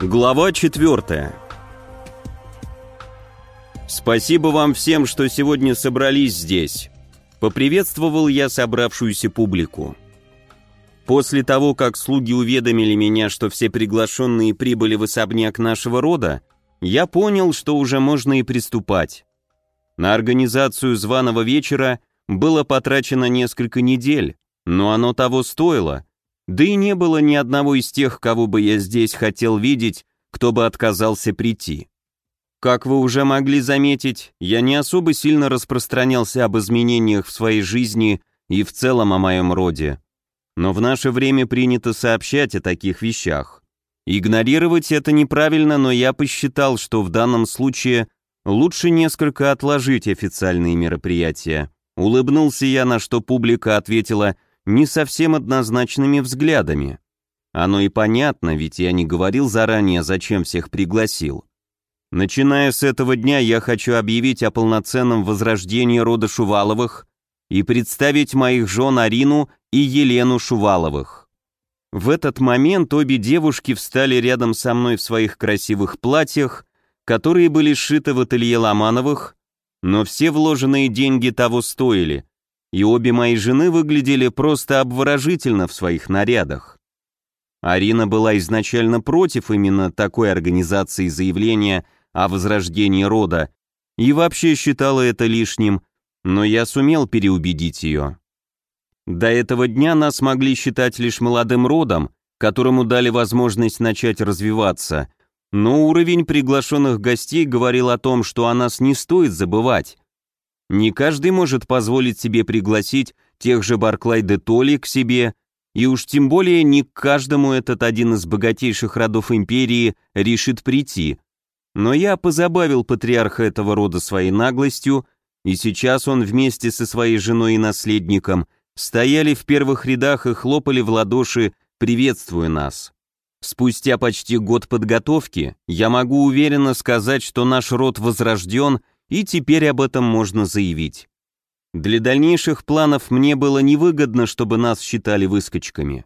Глава 4 Спасибо вам всем, что сегодня собрались здесь. Поприветствовал я собравшуюся публику. После того, как слуги уведомили меня, что все приглашенные прибыли в особняк нашего рода, я понял, что уже можно и приступать. На организацию званого вечера было потрачено несколько недель, но оно того стоило, да и не было ни одного из тех, кого бы я здесь хотел видеть, кто бы отказался прийти. Как вы уже могли заметить, я не особо сильно распространялся об изменениях в своей жизни и в целом о моем роде. Но в наше время принято сообщать о таких вещах. Игнорировать это неправильно, но я посчитал, что в данном случае лучше несколько отложить официальные мероприятия. Улыбнулся я, на что публика ответила не совсем однозначными взглядами. Оно и понятно, ведь я не говорил заранее, зачем всех пригласил. Начиная с этого дня я хочу объявить о полноценном возрождении рода Шуваловых и представить моих жен Арину и Елену Шуваловых. В этот момент обе девушки встали рядом со мной в своих красивых платьях, которые были сшиты в ателье Ломановых, но все вложенные деньги того стоили, и обе мои жены выглядели просто обворожительно в своих нарядах. Арина была изначально против именно такой организации заявления о возрождении рода и вообще считала это лишним, но я сумел переубедить ее. До этого дня нас могли считать лишь молодым родом, которому дали возможность начать развиваться, но уровень приглашенных гостей говорил о том, что о нас не стоит забывать. Не каждый может позволить себе пригласить тех же Барклай де Толли к себе, и уж тем более не каждому этот один из богатейших родов империи решит прийти, но я позабавил патриарха этого рода своей наглостью, и сейчас он вместе со своей женой и наследником стояли в первых рядах и хлопали в ладоши, приветствуя нас. Спустя почти год подготовки я могу уверенно сказать, что наш род возрожден, и теперь об этом можно заявить. Для дальнейших планов мне было невыгодно, чтобы нас считали выскочками.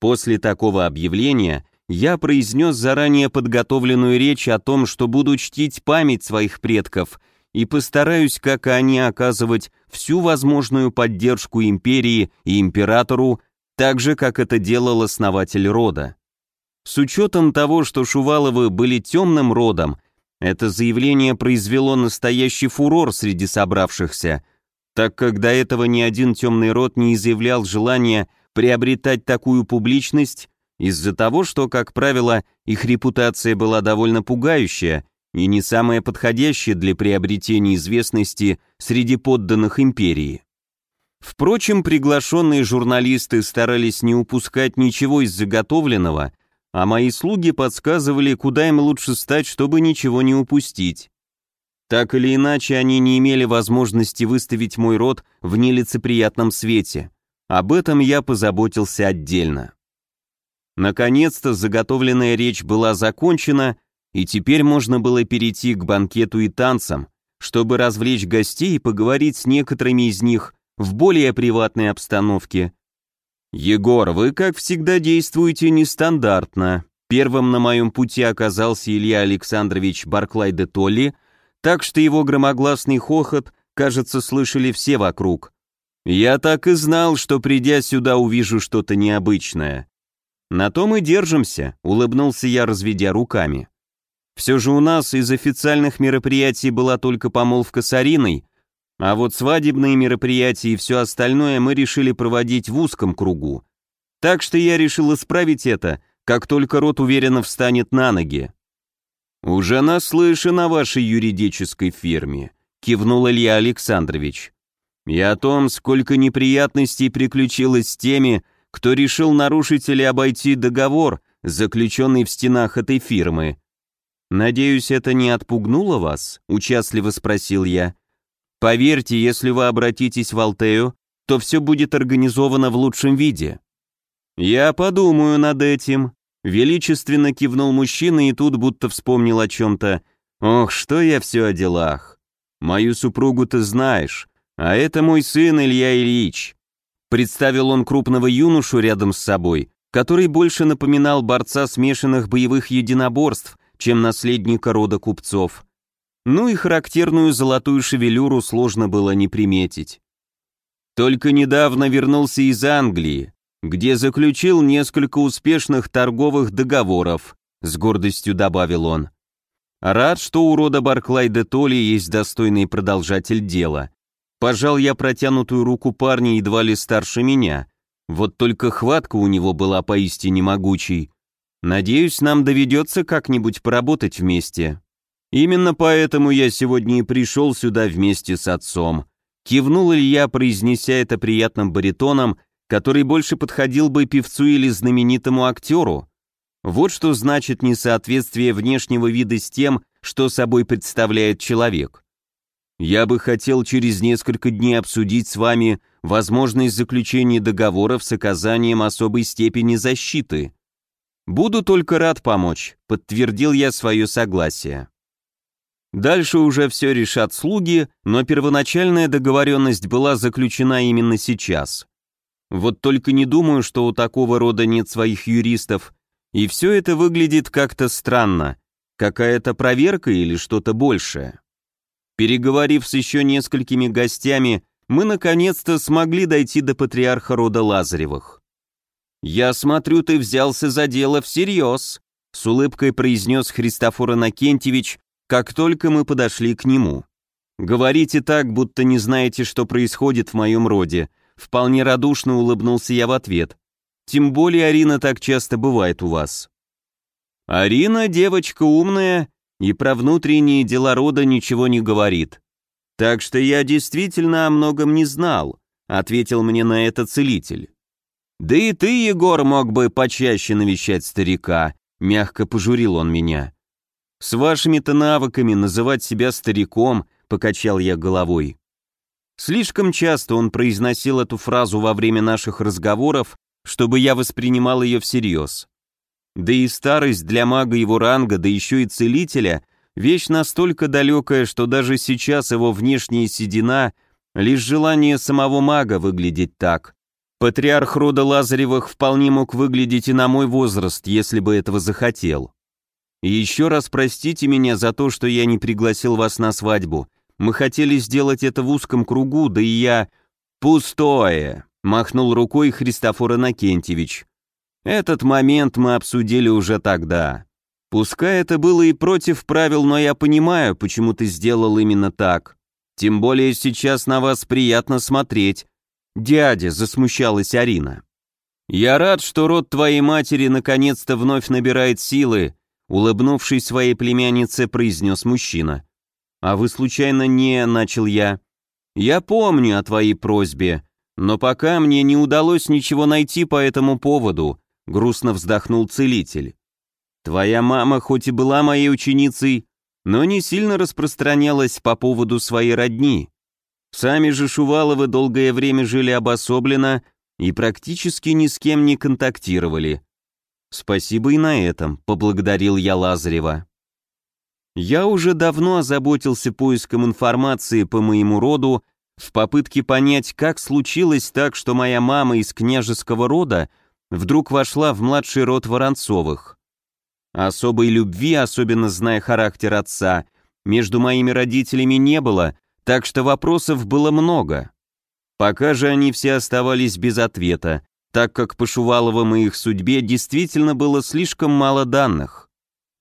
После такого объявления я произнес заранее подготовленную речь о том, что буду чтить память своих предков и постараюсь, как и они, оказывать всю возможную поддержку империи и императору, так же, как это делал основатель рода. С учетом того, что Шуваловы были темным родом, это заявление произвело настоящий фурор среди собравшихся, так как до этого ни один темный род не изъявлял желания приобретать такую публичность из-за того, что, как правило, их репутация была довольно пугающая и не самая подходящая для приобретения известности среди подданных империи. Впрочем, приглашенные журналисты старались не упускать ничего из заготовленного, а мои слуги подсказывали, куда им лучше стать, чтобы ничего не упустить. Так или иначе, они не имели возможности выставить мой род в нелицеприятном свете. Об этом я позаботился отдельно. Наконец-то заготовленная речь была закончена, и теперь можно было перейти к банкету и танцам, чтобы развлечь гостей и поговорить с некоторыми из них в более приватной обстановке. «Егор, вы, как всегда, действуете нестандартно», Первым на моем пути оказался Илья Александрович Барклай де Толли, так что его громогласный хохот, кажется, слышали все вокруг. Я так и знал, что придя сюда увижу что-то необычное. «На том и держимся», — улыбнулся я, разведя руками. «Все же у нас из официальных мероприятий была только помолвка с Ариной, а вот свадебные мероприятия и все остальное мы решили проводить в узком кругу. Так что я решил исправить это, как только рот уверенно встанет на ноги». «Уже наслышан о вашей юридической фирме», — кивнул Илья Александрович. «И о том, сколько неприятностей приключилось с теми, кто решил нарушить или обойти договор, заключенный в стенах этой фирмы. «Надеюсь, это не отпугнуло вас?» – участливо спросил я. «Поверьте, если вы обратитесь в Алтею, то все будет организовано в лучшем виде». «Я подумаю над этим», – величественно кивнул мужчина и тут будто вспомнил о чем-то. «Ох, что я все о делах. Мою супругу ты знаешь, а это мой сын Илья Ильич. Представил он крупного юношу рядом с собой, который больше напоминал борца смешанных боевых единоборств, чем наследника рода купцов. Ну и характерную золотую шевелюру сложно было не приметить. Только недавно вернулся из Англии, где заключил несколько успешных торговых договоров, с гордостью добавил он. Рад, что у рода Барклай де Толли есть достойный продолжатель дела. Пожал я протянутую руку парня едва ли старше меня. Вот только хватка у него была поистине могучей. Надеюсь, нам доведется как-нибудь поработать вместе. Именно поэтому я сегодня и пришел сюда вместе с отцом. Кивнул Илья, произнеся это приятным баритоном, который больше подходил бы певцу или знаменитому актеру. Вот что значит несоответствие внешнего вида с тем, что собой представляет человек. Я бы хотел через несколько дней обсудить с вами возможность заключения договоров с оказанием особой степени защиты. Буду только рад помочь, подтвердил я свое согласие. Дальше уже все решат слуги, но первоначальная договоренность была заключена именно сейчас. Вот только не думаю, что у такого рода нет своих юристов, и все это выглядит как-то странно. Какая-то проверка или что-то большее. Переговорив с еще несколькими гостями, мы наконец-то смогли дойти до патриарха рода Лазаревых. «Я смотрю, ты взялся за дело всерьез», — с улыбкой произнес Христофор Иннокентьевич, как только мы подошли к нему. «Говорите так, будто не знаете, что происходит в моем роде», вполне радушно улыбнулся я в ответ. «Тем более Арина так часто бывает у вас». «Арина девочка умная и про внутренние дела рода ничего не говорит. Так что я действительно о многом не знал», ответил мне на это целитель. «Да и ты, Егор, мог бы почаще навещать старика», мягко пожурил он меня. «С вашими-то навыками называть себя стариком», — покачал я головой. Слишком часто он произносил эту фразу во время наших разговоров, чтобы я воспринимал ее всерьез. Да и старость для мага его ранга, да еще и целителя, вещь настолько далекая, что даже сейчас его внешняя седина — лишь желание самого мага выглядеть так. Патриарх рода Лазаревых вполне мог выглядеть и на мой возраст, если бы этого захотел. Еще раз простите меня за то, что я не пригласил вас на свадьбу. Мы хотели сделать это в узком кругу, да и я... Пустое!» — махнул рукой Христофор Иннокентьевич. «Этот момент мы обсудили уже тогда. Пускай это было и против правил, но я понимаю, почему ты сделал именно так. Тем более сейчас на вас приятно смотреть». «Дядя», — засмущалась Арина. «Я рад, что род твоей матери наконец-то вновь набирает силы, Улыбнувшись своей племяннице, произнес мужчина. «А вы случайно не...» — начал я. «Я помню о твоей просьбе, но пока мне не удалось ничего найти по этому поводу», — грустно вздохнул целитель. «Твоя мама хоть и была моей ученицей, но не сильно распространялась по поводу своей родни. Сами же Шуваловы долгое время жили обособленно и практически ни с кем не контактировали. Спасибо и на этом, поблагодарил я Лазарева. Я уже давно озаботился поиском информации по моему роду в попытке понять, как случилось так, что моя мама из княжеского рода вдруг вошла в младший род Воронцовых. Особой любви, особенно зная характер отца, между моими родителями не было, так что вопросов было много. Пока же они все оставались без ответа, так как по Шуваловым и их судьбе действительно было слишком мало данных.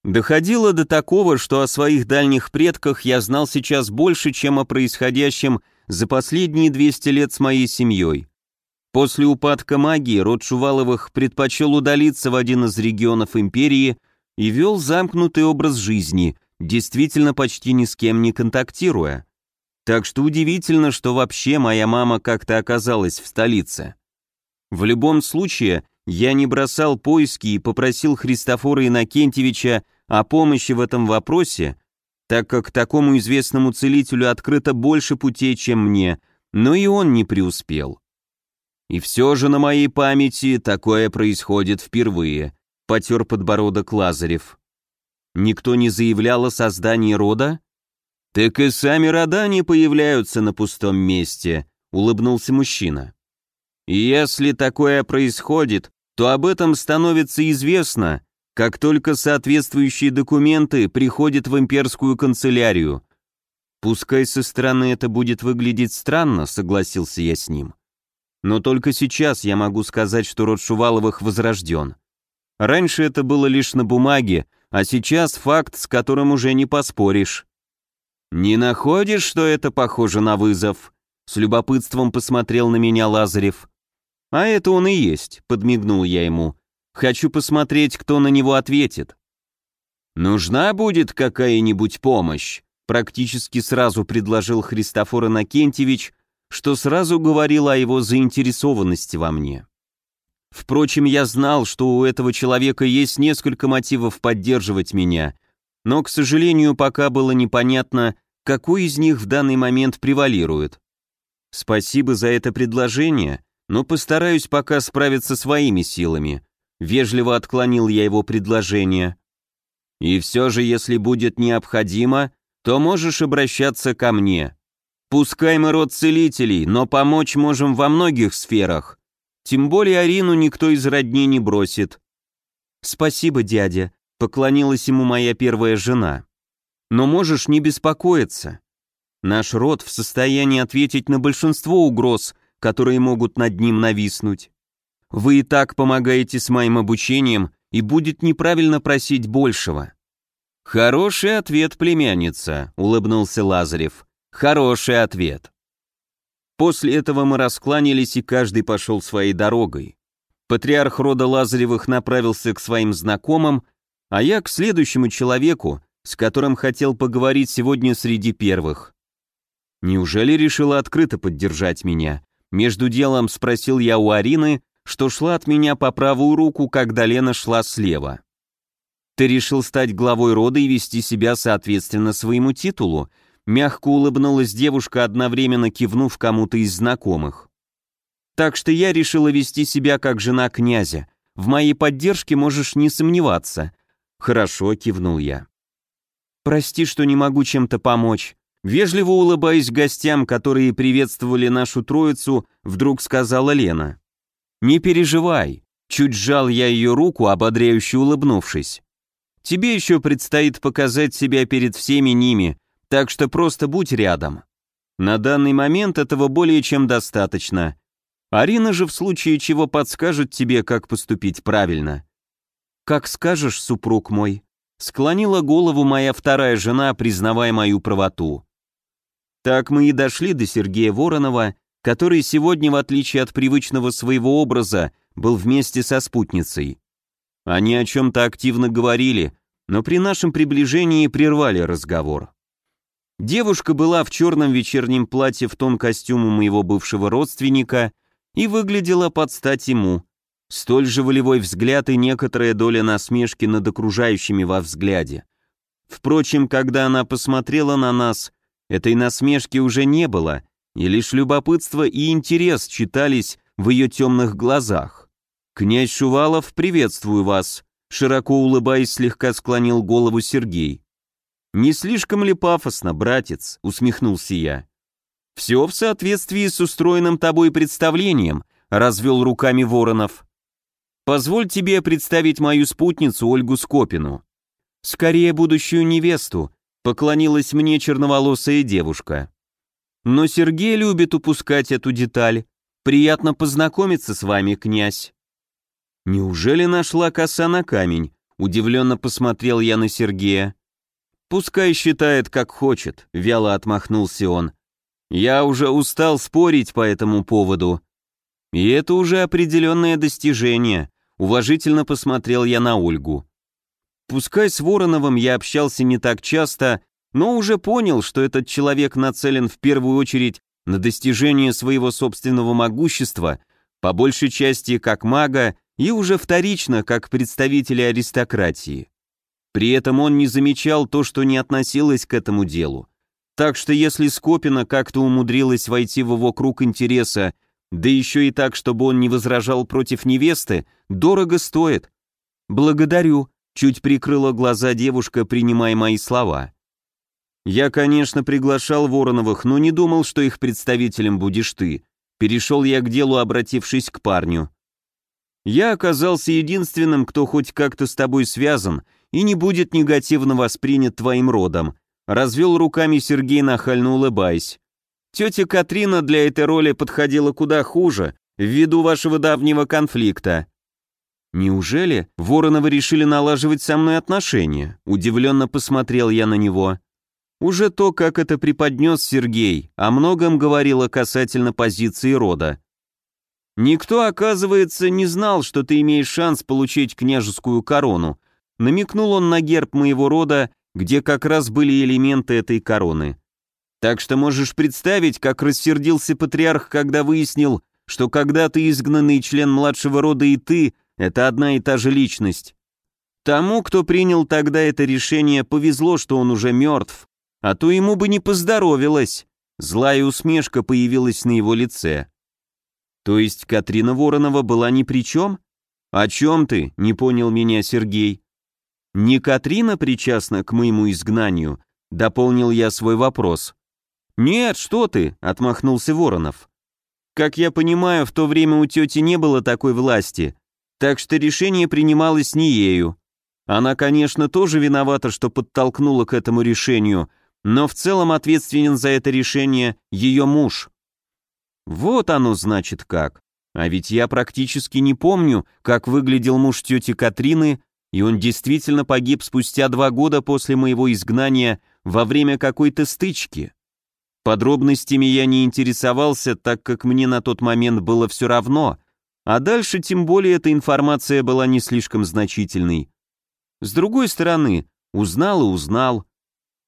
Доходило до такого, что о своих дальних предках я знал сейчас больше, чем о происходящем за последние 200 лет с моей семьей. После упадка магии род Шуваловых предпочел удалиться в один из регионов империи и вел замкнутый образ жизни, действительно почти ни с кем не контактируя. Так что удивительно, что вообще моя мама как-то оказалась в столице. В любом случае, я не бросал поиски и попросил Христофора Иннокентьевича о помощи в этом вопросе, так как такому известному целителю открыто больше путей, чем мне, но и он не преуспел. И все же на моей памяти такое происходит впервые, потер подбородок Лазарев. Никто не заявлял о создании рода? Так и сами рода не появляются на пустом месте, улыбнулся мужчина. И если такое происходит, то об этом становится известно, как только соответствующие документы приходят в имперскую канцелярию. Пускай со стороны это будет выглядеть странно, согласился я с ним. Но только сейчас я могу сказать, что род Шуваловых возрожден. Раньше это было лишь на бумаге, а сейчас факт, с которым уже не поспоришь. «Не находишь, что это похоже на вызов?» С любопытством посмотрел на меня Лазарев. «А это он и есть», — подмигнул я ему. «Хочу посмотреть, кто на него ответит». «Нужна будет какая-нибудь помощь?» Практически сразу предложил Христофор Иннокентьевич, что сразу говорило о его заинтересованности во мне. Впрочем, я знал, что у этого человека есть несколько мотивов поддерживать меня, но, к сожалению, пока было непонятно, какой из них в данный момент превалирует. Спасибо за это предложение, но постараюсь пока справиться своими силами. Вежливо отклонил я его предложение. И все же, если будет необходимо, то можешь обращаться ко мне. Пускай мы род целителей, но помочь можем во многих сферах. Тем более Арину никто из родни не бросит. Спасибо, дядя, поклонилась ему моя первая жена. Но можешь не беспокоиться. Наш род в состоянии ответить на большинство угроз, которые могут над ним нависнуть. Вы и так помогаете с моим обучением, и будет неправильно просить большего. Хороший ответ, племянница, улыбнулся Лазарев. Хороший ответ. После этого мы раскланялись, и каждый пошел своей дорогой. Патриарх рода Лазаревых направился к своим знакомым, а я к следующему человеку, с которым хотел поговорить сегодня среди первых. Неужели решила открыто поддержать меня? Между делом спросил я у Арины, что шла от меня по правую руку, когда Лена шла слева. «Ты решил стать главой рода и вести себя соответственно своему титулу», Мягко улыбнулась девушка, одновременно кивнув кому-то из знакомых. Так что я решила вести себя как жена князя. В моей поддержке можешь не сомневаться. Хорошо, кивнул я. Прости, что не могу чем-то помочь. Вежливо улыбаясь гостям, которые приветствовали нашу троицу, вдруг сказала Лена. «Не переживай», — чуть сжал я ее руку, ободряюще улыбнувшись. «Тебе еще предстоит показать себя перед всеми ними, так что просто будь рядом. На данный момент этого более чем достаточно. Арина же в случае чего подскажет тебе, как поступить правильно. Как скажешь, супруг мой, склонила голову моя вторая жена, признавая мою правоту. Так мы и дошли до Сергея Воронова, который сегодня, в отличие от привычного своего образа, был вместе со спутницей. Они о чем-то активно говорили, но при нашем приближении прервали разговор. Девушка была в черном вечернем платье в тон костюму моего бывшего родственника и выглядела под стать ему. Столь же волевой взгляд и некоторая доля насмешки над окружающими во взгляде. Впрочем, когда она посмотрела на нас, этой насмешки уже не было, и лишь любопытство и интерес читались в ее темных глазах. «Князь Шувалов, приветствую вас», широко улыбаясь, слегка склонил голову Сергей. «Не слишком ли пафосно, братец?» — усмехнулся я. «Все в соответствии с устроенным тобой представлением», — развел руками Воронов. «Позволь тебе представить мою спутницу Ольгу Скопину». «Скорее будущую невесту», — поклонилась мне черноволосая девушка. «Но Сергей любит упускать эту деталь. Приятно познакомиться с вами, князь». «Неужели нашла коса на камень?» — удивленно посмотрел я на Сергея. «Пускай считает, как хочет», — вяло отмахнулся он. «Я уже устал спорить по этому поводу». «И это уже определенное достижение», — уважительно посмотрел я на Ольгу. Пускай с Вороновым я общался не так часто, но уже понял, что этот человек нацелен в первую очередь на достижение своего собственного могущества, по большей части как мага и уже вторично как представителя аристократии. При этом он не замечал то, что не относилось к этому делу. Так что если Скопина как-то умудрилась войти в его круг интереса, да еще и так, чтобы он не возражал против невесты, дорого стоит. «Благодарю», — чуть прикрыла глаза девушка, принимая мои слова. «Я, конечно, приглашал Вороновых, но не думал, что их представителем будешь ты», Перешел я к делу, обратившись к парню. Я оказался единственным, кто хоть как-то с тобой связан и не будет негативно воспринят твоим родом», развел руками Сергей, нахально улыбаясь. «Тетя Катрина для этой роли подходила куда хуже, ввиду вашего давнего конфликта». «Неужели Вороновы решили налаживать со мной отношения?» Удивленно посмотрел я на него. Уже то, как это преподнес Сергей, о многом говорило касательно позиции рода. «Никто, оказывается, не знал, что ты имеешь шанс получить княжескую корону», намекнул он на герб моего рода, где как раз были элементы этой короны. Так что можешь представить, как рассердился патриарх, когда выяснил, что когда ты изгнанный член младшего рода и ты — это одна и та же личность. Тому, кто принял тогда это решение, повезло, что он уже мертв, а то ему бы не поздоровилось. Злая усмешка появилась на его лице. То есть Катрина Воронова была ни при чем? О чем ты? Не понял меня Сергей. Не Катрина причастна к моему изгнанию? Дополнил я свой вопрос. Нет, что ты, отмахнулся Воронов. Как я понимаю, в то время у тети не было такой власти, так что решение принималось не ею. Она, конечно, тоже виновата, что подтолкнула к этому решению, но в целом ответственен за это решение ее муж. Вот оно значит как. А ведь я практически не помню, как выглядел муж тети Катрины, и он действительно погиб спустя два года после моего изгнания во время какой-то стычки. Подробностями я не интересовался, так как мне на тот момент было все равно, а дальше тем более эта информация была не слишком значительной. С другой стороны, узнал и узнал.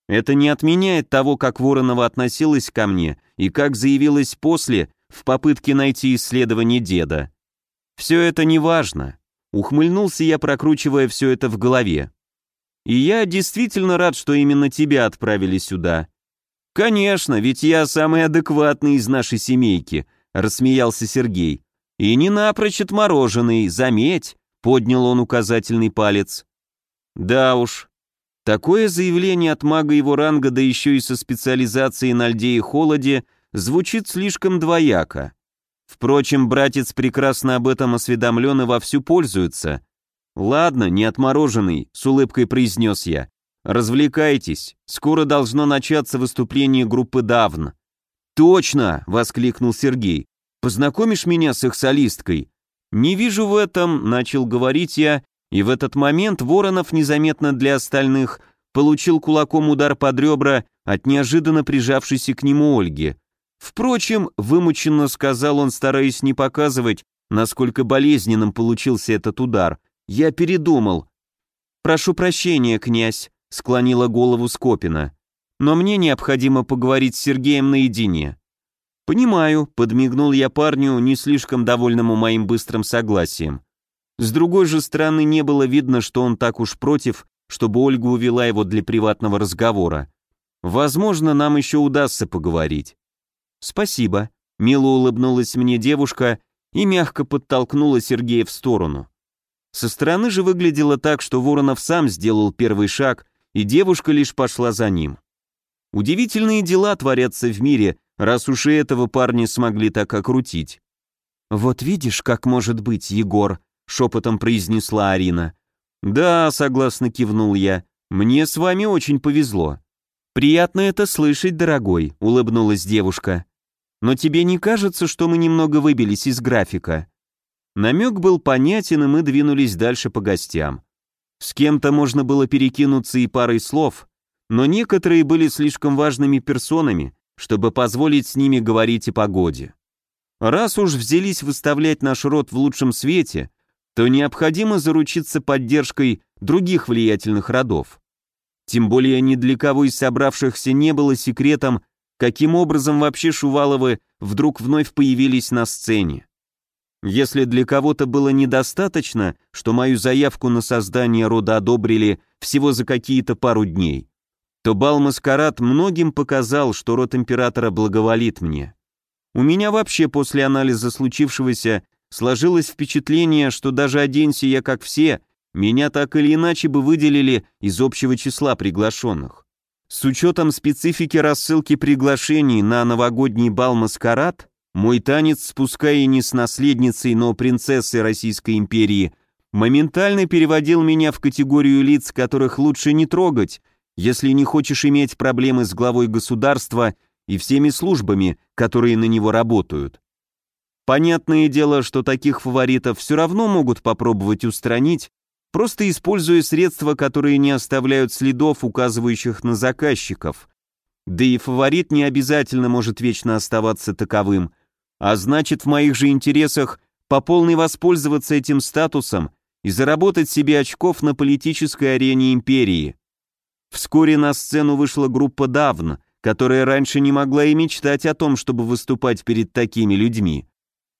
Это не отменяет того, как Воронова относилась ко мне и как заявилась после в попытке найти исследование деда. Все это не важно. Ухмыльнулся я, прокручивая все это в голове. И я действительно рад, что именно тебя отправили сюда. Конечно, ведь я самый адекватный из нашей семейки, рассмеялся Сергей. И не напрочь отмороженный, заметь, поднял он указательный палец. Да уж, Такое заявление от мага его ранга, да еще и со специализацией на льде и холоде, звучит слишком двояко. Впрочем, братец прекрасно об этом осведомлен и вовсю пользуется. «Ладно, не отмороженный», — с улыбкой произнес я. «Развлекайтесь, скоро должно начаться выступление группы «Давн». «Точно!» — воскликнул Сергей. «Познакомишь меня с их солисткой?» «Не вижу в этом», — начал говорить я, и в этот момент Воронов, незаметно для остальных, получил кулаком удар под ребра от неожиданно прижавшейся к нему Ольги. Впрочем, вымученно сказал он, стараясь не показывать, насколько болезненным получился этот удар. «Я передумал». «Прошу прощения, князь», — склонила голову Скопина. «Но мне необходимо поговорить с Сергеем наедине». «Понимаю», — подмигнул я парню, не слишком довольному моим быстрым согласием. С другой же стороны, не было видно, что он так уж против, чтобы Ольга увела его для приватного разговора. Возможно, нам еще удастся поговорить. Спасибо. Мило улыбнулась мне девушка и мягко подтолкнула Сергея в сторону. Со стороны же выглядело так, что Воронов сам сделал первый шаг, и девушка лишь пошла за ним. Удивительные дела творятся в мире, раз уж и этого парня смогли так окрутить. «Вот видишь, как может быть, Егор», — шепотом произнесла Арина. «Да», — согласно кивнул я, — «мне с вами очень повезло». «Приятно это слышать, дорогой», — улыбнулась девушка. «Но тебе не кажется, что мы немного выбились из графика?» Намек был понятен, и мы двинулись дальше по гостям. С кем-то можно было перекинуться и парой слов, но некоторые были слишком важными персонами, чтобы позволить с ними говорить о погоде. Раз уж взялись выставлять наш род в лучшем свете, то необходимо заручиться поддержкой других влиятельных родов. Тем более ни для кого из собравшихся не было секретом, каким образом вообще Шуваловы вдруг вновь появились на сцене. Если для кого-то было недостаточно, что мою заявку на создание рода одобрили всего за какие-то пару дней, то бал-маскарад многим показал, что род императора благоволит мне. У меня вообще после анализа случившегося сложилось впечатление, что даже оденься я как все, меня так или иначе бы выделили из общего числа приглашенных. С учетом специфики рассылки приглашений на новогодний бал-маскарад, Мой танец, пускай и не с наследницей, но принцессой Российской империи, моментально переводил меня в категорию лиц, которых лучше не трогать, если не хочешь иметь проблемы с главой государства и всеми службами, которые на него работают. Понятное дело, что таких фаворитов все равно могут попробовать устранить, просто используя средства, которые не оставляют следов, указывающих на заказчиков. Да и фаворит не обязательно может вечно оставаться таковым – а значит, в моих же интересах по полной воспользоваться этим статусом и заработать себе очков на политической арене империи. Вскоре на сцену вышла группа Давн, которая раньше не могла и мечтать о том, чтобы выступать перед такими людьми.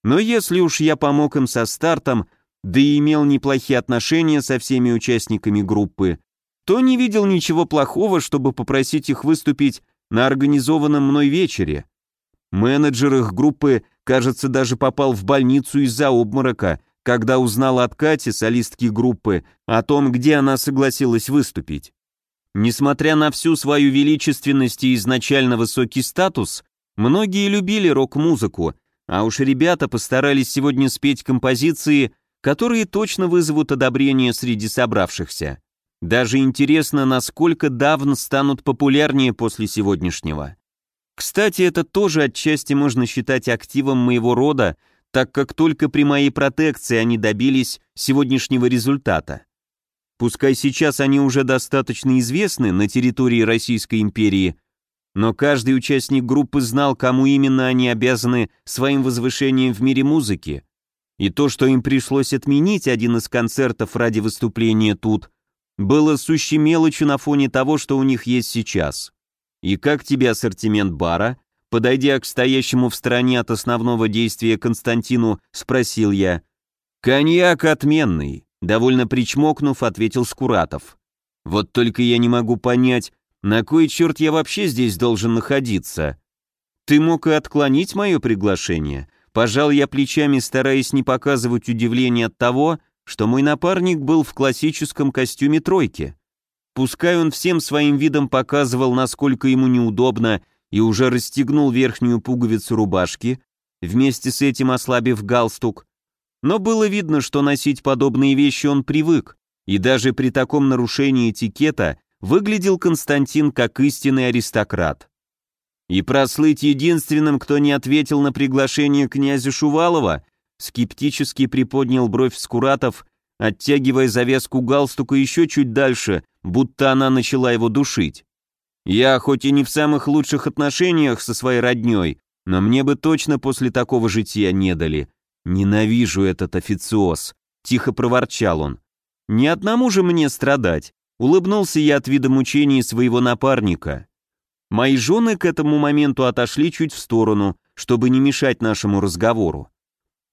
Но если уж я помог им со стартом, да и имел неплохие отношения со всеми участниками группы, то не видел ничего плохого, чтобы попросить их выступить на организованном мной вечере. Менеджер их группы, кажется, даже попал в больницу из-за обморока, когда узнал от Кати, солистки группы, о том, где она согласилась выступить. Несмотря на всю свою величественность и изначально высокий статус, многие любили рок-музыку, а уж ребята постарались сегодня спеть композиции, которые точно вызовут одобрение среди собравшихся. Даже интересно, насколько давно станут популярнее после сегодняшнего. Кстати, это тоже отчасти можно считать активом моего рода, так как только при моей протекции они добились сегодняшнего результата. Пускай сейчас они уже достаточно известны на территории Российской империи, но каждый участник группы знал, кому именно они обязаны своим возвышением в мире музыки. И то, что им пришлось отменить один из концертов ради выступления тут, было сущей мелочью на фоне того, что у них есть сейчас. «И как тебе ассортимент бара?» Подойдя к стоящему в стороне от основного действия Константину, спросил я. «Коньяк отменный», — довольно причмокнув, ответил Скуратов. «Вот только я не могу понять, на кой черт я вообще здесь должен находиться? Ты мог и отклонить мое приглашение?» Пожал я плечами, стараясь не показывать удивление от того, что мой напарник был в классическом костюме тройки. Пускай он всем своим видом показывал, насколько ему неудобно, и уже расстегнул верхнюю пуговицу рубашки, вместе с этим ослабив галстук, но было видно, что носить подобные вещи он привык, и даже при таком нарушении этикета выглядел Константин как истинный аристократ. И прослыть единственным, кто не ответил на приглашение князя Шувалова, скептически приподнял бровь Скуратов оттягивая завеску галстука еще чуть дальше, будто она начала его душить. Я хоть и не в самых лучших отношениях со своей родней, но мне бы точно после такого жития не дали. Ненавижу этот официоз, тихо проворчал он. Ни одному же мне страдать, улыбнулся я от вида мучений своего напарника. Мои жены к этому моменту отошли чуть в сторону, чтобы не мешать нашему разговору.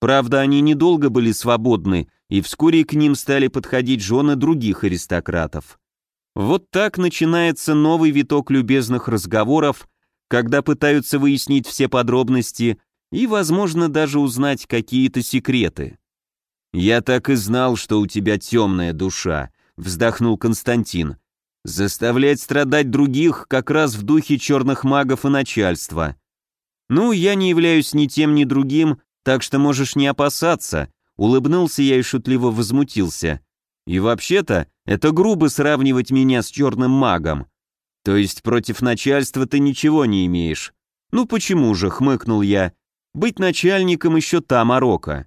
Правда, они недолго были свободны, и вскоре к ним стали подходить жены других аристократов. Вот так начинается новый виток любезных разговоров, когда пытаются выяснить все подробности и, возможно, даже узнать какие-то секреты. «Я так и знал, что у тебя темная душа», — вздохнул Константин. «Заставлять страдать других как раз в духе черных магов и начальства. Ну, я не являюсь ни тем, ни другим, так что можешь не опасаться», — улыбнулся я и шутливо возмутился. «И вообще-то, это грубо сравнивать меня с черным магом. То есть против начальства ты ничего не имеешь. Ну почему же, хмыкнул я. Быть начальником еще та морока.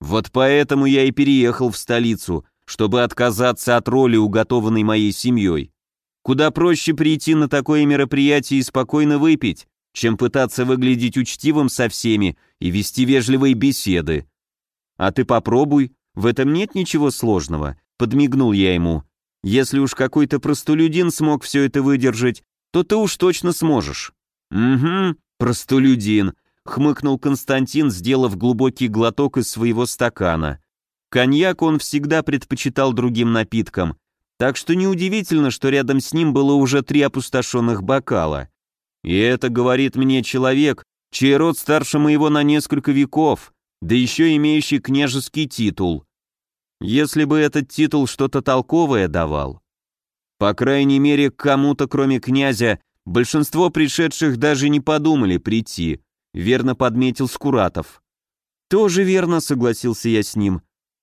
Вот поэтому я и переехал в столицу, чтобы отказаться от роли, уготованной моей семьей. Куда проще прийти на такое мероприятие и спокойно выпить, чем пытаться выглядеть учтивым со всеми и вести вежливые беседы. А ты попробуй, в этом нет ничего сложного, подмигнул я ему. Если уж какой-то простолюдин смог все это выдержать, то ты уж точно сможешь. Угу, простолюдин, хмыкнул Константин, сделав глубокий глоток из своего стакана. Коньяк он всегда предпочитал другим напиткам, так что неудивительно, что рядом с ним было уже три опустошенных бокала. И это говорит мне человек, чей род старше моего на несколько веков, да еще имеющий княжеский титул. Если бы этот титул что-то толковое давал. По крайней мере, кому-то, кроме князя, большинство пришедших даже не подумали прийти, верно подметил Скуратов. Тоже верно, согласился я с ним.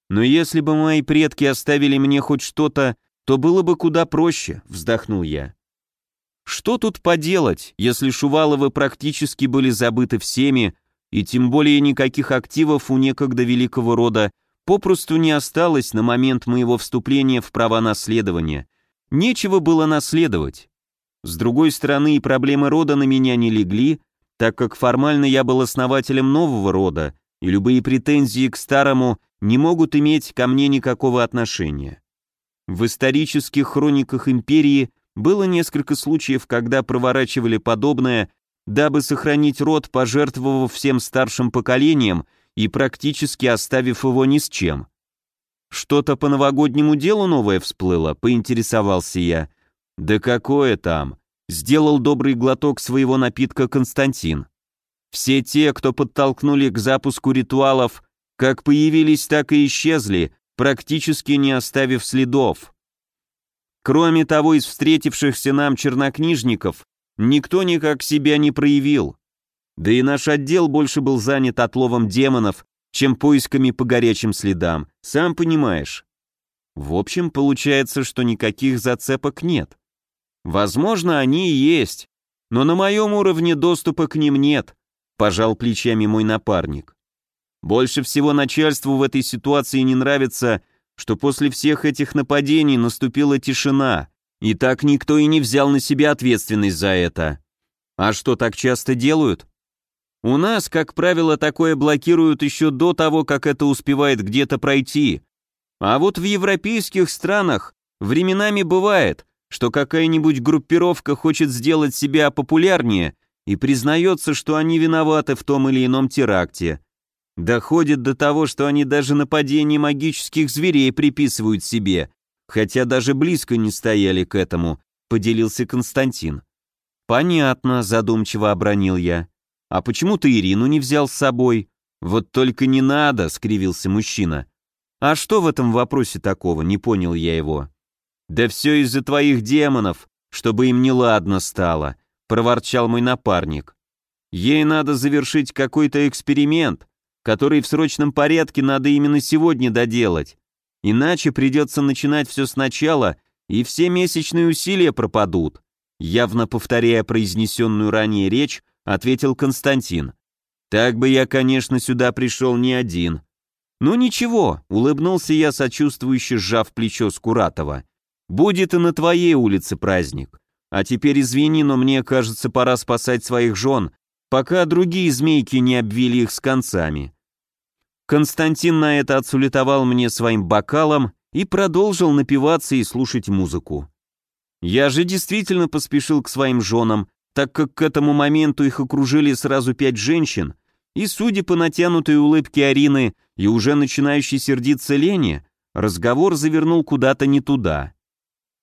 Но если бы мои предки оставили мне хоть что-то, то было бы куда проще, вздохнул я. Что тут поделать, если Шуваловы практически были забыты всеми, и тем более никаких активов у некогда великого рода попросту не осталось на момент моего вступления в права наследования. Нечего было наследовать. С другой стороны, и проблемы рода на меня не легли, так как формально я был основателем нового рода, и любые претензии к старому не могут иметь ко мне никакого отношения. В исторических хрониках империи было несколько случаев, когда проворачивали подобное, дабы сохранить род, пожертвовав всем старшим поколениям и практически оставив его ни с чем. «Что-то по новогоднему делу новое всплыло?» — поинтересовался я. «Да какое там?» — сделал добрый глоток своего напитка Константин. «Все те, кто подтолкнули к запуску ритуалов, как появились, так и исчезли, практически не оставив следов. Кроме того, из встретившихся нам чернокнижников никто никак себя не проявил. Да и наш отдел больше был занят отловом демонов, чем поисками по горячим следам, сам понимаешь. В общем, получается, что никаких зацепок нет. Возможно, они и есть, но на моем уровне доступа к ним нет, пожал плечами мой напарник. Больше всего начальству в этой ситуации не нравится, что после всех этих нападений наступила тишина, и так никто и не взял на себя ответственность за это. А что так часто делают? У нас, как правило, такое блокируют еще до того, как это успевает где-то пройти. А вот в европейских странах временами бывает, что какая-нибудь группировка хочет сделать себя популярнее и признается, что они виноваты в том или ином теракте. Доходит до того, что они даже нападение магических зверей приписывают себе, хотя даже близко не стояли к этому, поделился Константин. Понятно, задумчиво обронил я. А почему ты Ирину не взял с собой? Вот только не надо, скривился мужчина. А что в этом вопросе такого, не понял я его. Да все из-за твоих демонов, чтобы им неладно стало, проворчал мой напарник. Ей надо завершить какой-то эксперимент, который в срочном порядке надо именно сегодня доделать. Иначе придется начинать все сначала, и все месячные усилия пропадут. Явно повторяя произнесенную ранее речь, ответил Константин. Так бы я, конечно, сюда пришел не один. Ну ничего, улыбнулся я, сочувствующе сжав плечо Скуратова. Будет и на твоей улице праздник. А теперь извини, но мне кажется, пора спасать своих жен, пока другие змейки не обвили их с концами. Константин на это отсулетовал мне своим бокалом и продолжил напиваться и слушать музыку. Я же действительно поспешил к своим женам, так как к этому моменту их окружили сразу пять женщин, и, судя по натянутой улыбке Арины и уже начинающей сердиться Лене, разговор завернул куда-то не туда.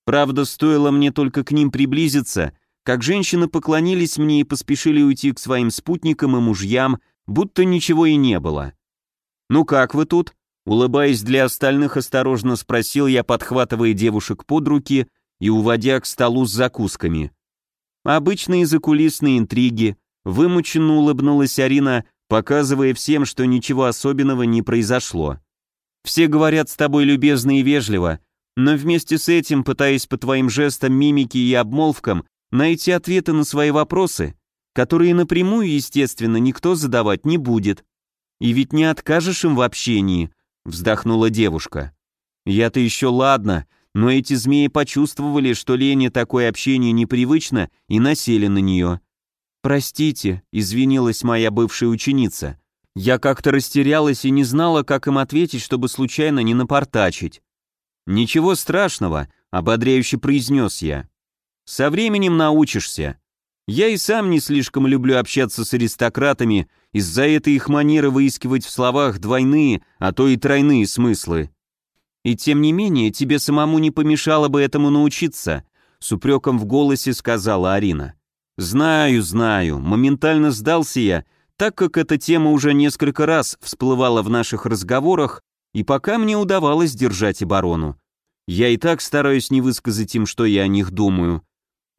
Правда, стоило мне только к ним приблизиться, как женщины поклонились мне и поспешили уйти к своим спутникам и мужьям, будто ничего и не было. «Ну как вы тут?» Улыбаясь для остальных, осторожно спросил я, подхватывая девушек под руки и уводя к столу с закусками. Обычные закулисные интриги, вымученно улыбнулась Арина, показывая всем, что ничего особенного не произошло. Все говорят с тобой любезно и вежливо, но вместе с этим, пытаясь по твоим жестам, мимике и обмолвкам найти ответы на свои вопросы, которые напрямую, естественно, никто задавать не будет. И ведь не откажешь им в общении, вздохнула девушка. Я-то еще ладно, но эти змеи почувствовали, что Лене такое общение непривычно и насели на нее. «Простите», — извинилась моя бывшая ученица. «Я как-то растерялась и не знала, как им ответить, чтобы случайно не напортачить». «Ничего страшного», — ободряюще произнес я. Со временем научишься. Я и сам не слишком люблю общаться с аристократами, из-за этой их манеры выискивать в словах двойные, а то и тройные смыслы. И тем не менее, тебе самому не помешало бы этому научиться, с упреком в голосе сказала Арина. Знаю, знаю, моментально сдался я, так как эта тема уже несколько раз всплывала в наших разговорах, и пока мне удавалось держать оборону. Я и так стараюсь не высказать им, что я о них думаю,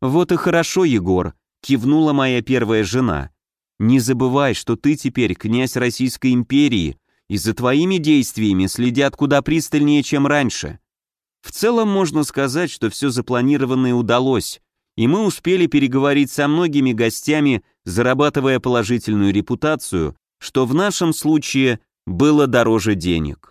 «Вот и хорошо, Егор», — кивнула моя первая жена. Не забывай, что ты теперь князь Российской империи, и за твоими действиями следят куда пристальнее, чем раньше. В целом можно сказать, что все запланированное удалось, и мы успели переговорить со многими гостями, зарабатывая положительную репутацию, что в нашем случае было дороже денег.